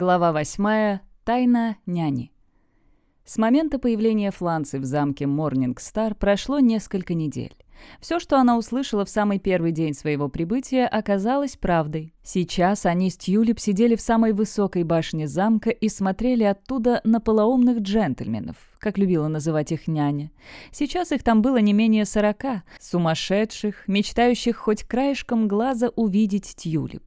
Глава 8. Тайна няни. С момента появления Фланцы в замке Морнингстар прошло несколько недель. Все, что она услышала в самый первый день своего прибытия, оказалось правдой. Сейчас они с Тьюлип сидели в самой высокой башне замка и смотрели оттуда на полоумных джентльменов, как любила называть их няня. Сейчас их там было не менее сорока, сумасшедших, мечтающих хоть краешком глаза увидеть Тьюлип.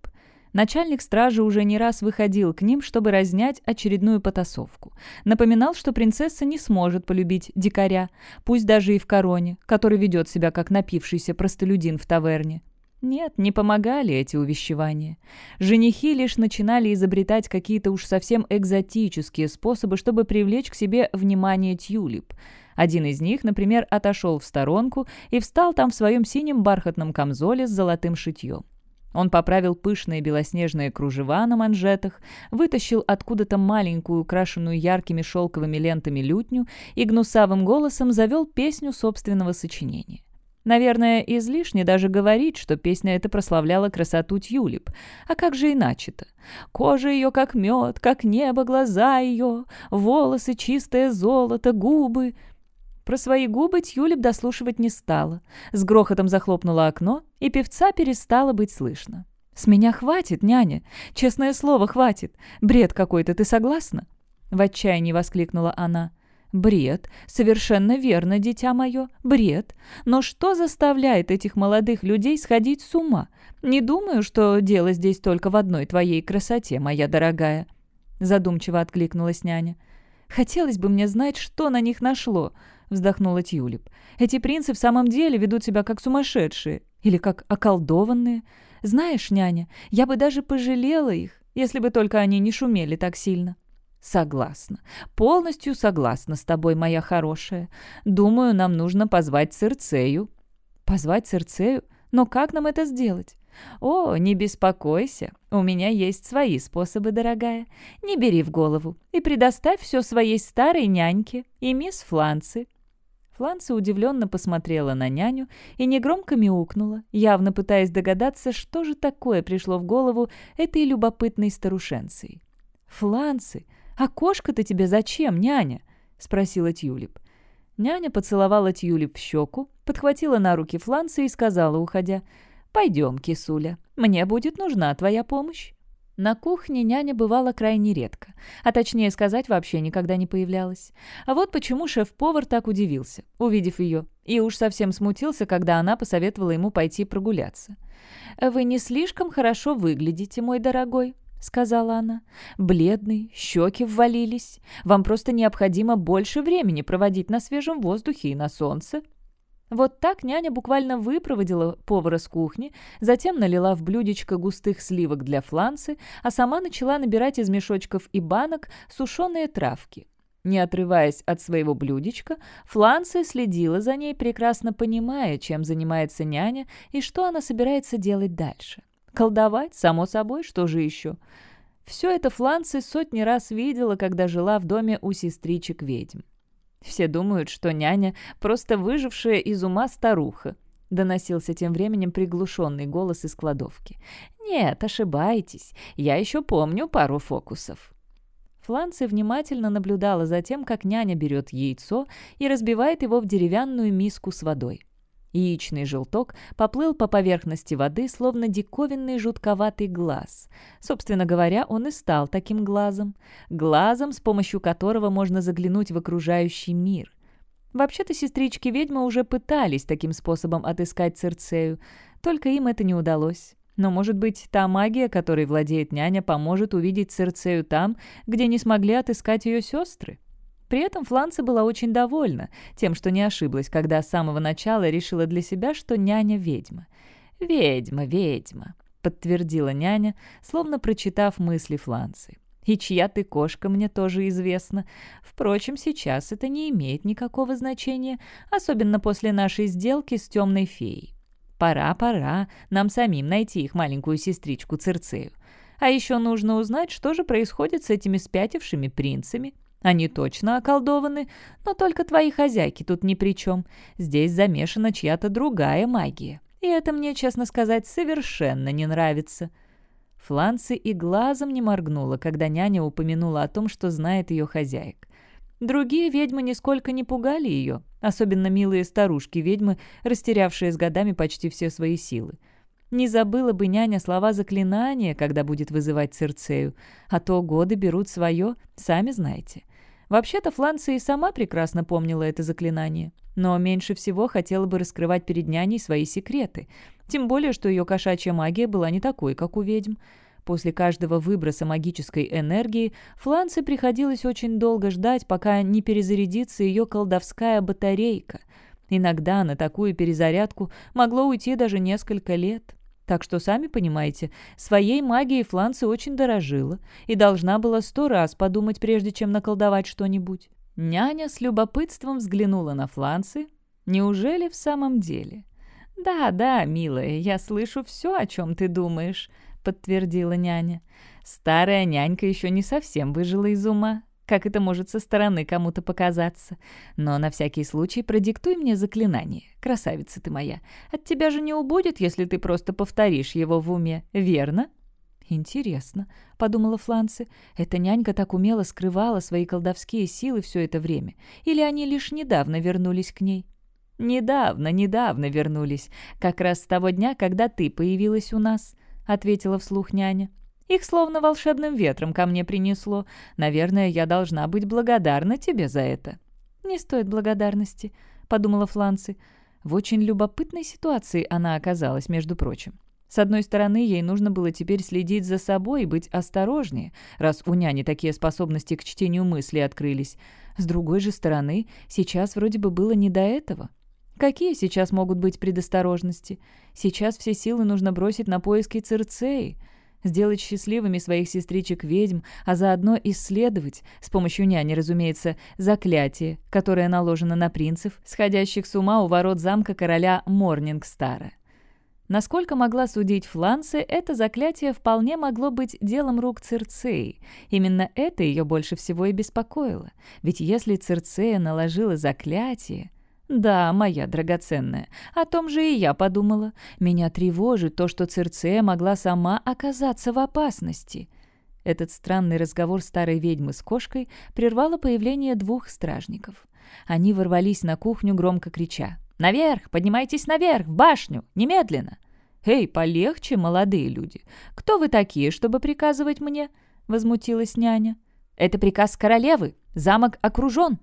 Начальник стражи уже не раз выходил к ним, чтобы разнять очередную потасовку. Напоминал, что принцесса не сможет полюбить дикаря, пусть даже и в короне, который ведет себя как напившийся простолюдин в таверне. Нет, не помогали эти увещевания. Женихи лишь начинали изобретать какие-то уж совсем экзотические способы, чтобы привлечь к себе внимание тюлип. Один из них, например, отошел в сторонку и встал там в своем синем бархатном камзоле с золотым шитьем. Он поправил пышные белоснежные кружева на манжетах, вытащил откуда-то маленькую, украшенную яркими шелковыми лентами лютню и гнусавым голосом завел песню собственного сочинения. Наверное, излишне даже говорить, что песня эта прославляла красоту Тюлип. А как же иначе-то? Кожа ее как мед, как небо, глаза ее, волосы чистое золото, губы. Про свои губы Тюлип дослушивать не стала. С грохотом захлопнула окно, и певца перестало быть слышно. «С меня хватит, няня! Честное слово, хватит! Бред какой-то, ты согласна?» В отчаянии воскликнула она. «Бред. Совершенно верно, дитя мое. Бред. Но что заставляет этих молодых людей сходить с ума? Не думаю, что дело здесь только в одной твоей красоте, моя дорогая». Задумчиво откликнулась няня. «Хотелось бы мне знать, что на них нашло вздохнула Тюлип. «Эти принцы в самом деле ведут себя как сумасшедшие. Или как околдованные. Знаешь, няня, я бы даже пожалела их, если бы только они не шумели так сильно». «Согласна. Полностью согласна с тобой, моя хорошая. Думаю, нам нужно позвать Цирцею». «Позвать Цирцею? Но как нам это сделать?» «О, не беспокойся, у меня есть свои способы, дорогая. Не бери в голову и предоставь все своей старой няньке и мисс Фланцы. Фланца удивленно посмотрела на няню и негромко мяукнула, явно пытаясь догадаться, что же такое пришло в голову этой любопытной старушенции. «Фланцы, а кошка-то тебе зачем, няня?» — спросила Тюлип. Няня поцеловала Тюлип в щеку, подхватила на руки Фланца и сказала, уходя, «Пойдем, кисуля, мне будет нужна твоя помощь». На кухне няня бывала крайне редко, а точнее сказать, вообще никогда не появлялась. А вот почему шеф-повар так удивился, увидев ее, и уж совсем смутился, когда она посоветовала ему пойти прогуляться. «Вы не слишком хорошо выглядите, мой дорогой», — сказала она. «Бледный, щеки ввалились. Вам просто необходимо больше времени проводить на свежем воздухе и на солнце. Вот так няня буквально выпроводила повара с кухни, затем налила в блюдечко густых сливок для фланцы, а сама начала набирать из мешочков и банок сушеные травки. Не отрываясь от своего блюдечка, Фланция следила за ней, прекрасно понимая, чем занимается няня и что она собирается делать дальше. Колдовать, само собой, что же еще? Все это Фланция сотни раз видела, когда жила в доме у сестричек-ведьм. Все думают, что няня — просто выжившая из ума старуха», — доносился тем временем приглушенный голос из кладовки. «Нет, ошибаетесь. Я еще помню пару фокусов». Фланция внимательно наблюдала за тем, как няня берет яйцо и разбивает его в деревянную миску с водой. Яичный желток поплыл по поверхности воды, словно диковинный жутковатый глаз. Собственно говоря, он и стал таким глазом. Глазом, с помощью которого можно заглянуть в окружающий мир. Вообще-то сестрички-ведьмы уже пытались таким способом отыскать Церцею, только им это не удалось. Но, может быть, та магия, которой владеет няня, поможет увидеть Церцею там, где не смогли отыскать ее сестры? При этом Фланца была очень довольна тем, что не ошиблась, когда с самого начала решила для себя, что няня ведьма. «Ведьма, ведьма», — подтвердила няня, словно прочитав мысли Фланцы. «И чья ты кошка, мне тоже известно. Впрочем, сейчас это не имеет никакого значения, особенно после нашей сделки с темной феей. Пора, пора нам самим найти их маленькую сестричку Цирцею. А еще нужно узнать, что же происходит с этими спятившими принцами. Они точно околдованы, но только твои хозяйки тут ни при чем. Здесь замешана чья-то другая магия. И это мне, честно сказать, совершенно не нравится». Фланси и глазом не моргнула, когда няня упомянула о том, что знает ее хозяек. Другие ведьмы нисколько не пугали ее, особенно милые старушки-ведьмы, растерявшие с годами почти все свои силы. Не забыла бы няня слова заклинания, когда будет вызывать Церцею, а то годы берут свое, сами знаете. Вообще-то Фланция и сама прекрасно помнила это заклинание, но меньше всего хотела бы раскрывать перед няней свои секреты, тем более, что ее кошачья магия была не такой, как у ведьм. После каждого выброса магической энергии Фланце приходилось очень долго ждать, пока не перезарядится ее колдовская батарейка. Иногда на такую перезарядку могло уйти даже несколько лет. Так что, сами понимаете, своей магией Фланцы очень дорожила и должна была сто раз подумать, прежде чем наколдовать что-нибудь. Няня с любопытством взглянула на Фланцы. Неужели в самом деле? «Да, да, милая, я слышу все, о чем ты думаешь», — подтвердила няня. «Старая нянька еще не совсем выжила из ума как это может со стороны кому-то показаться. Но на всякий случай продиктуй мне заклинание, красавица ты моя. От тебя же не убудет, если ты просто повторишь его в уме, верно?» «Интересно», — подумала Фланси, — «эта нянька так умело скрывала свои колдовские силы все это время, или они лишь недавно вернулись к ней?» «Недавно, недавно вернулись, как раз с того дня, когда ты появилась у нас», — ответила вслух няня. Их словно волшебным ветром ко мне принесло. Наверное, я должна быть благодарна тебе за это». «Не стоит благодарности», — подумала Фланци. В очень любопытной ситуации она оказалась, между прочим. С одной стороны, ей нужно было теперь следить за собой и быть осторожнее, раз у няни такие способности к чтению мыслей открылись. С другой же стороны, сейчас вроде бы было не до этого. Какие сейчас могут быть предосторожности? Сейчас все силы нужно бросить на поиски Цирцеи — сделать счастливыми своих сестричек-ведьм, а заодно исследовать, с помощью няни, разумеется, заклятие, которое наложено на принцев, сходящих с ума у ворот замка короля Морнингстара. Насколько могла судить Фланце, это заклятие вполне могло быть делом рук Цирцеи. Именно это ее больше всего и беспокоило. Ведь если Цирцея наложила заклятие, «Да, моя драгоценная, о том же и я подумала. Меня тревожит то, что Цирцея могла сама оказаться в опасности». Этот странный разговор старой ведьмы с кошкой прервало появление двух стражников. Они ворвались на кухню, громко крича. «Наверх! Поднимайтесь наверх! В башню! Немедленно!» «Эй, полегче, молодые люди! Кто вы такие, чтобы приказывать мне?» — возмутилась няня. «Это приказ королевы! Замок окружен!»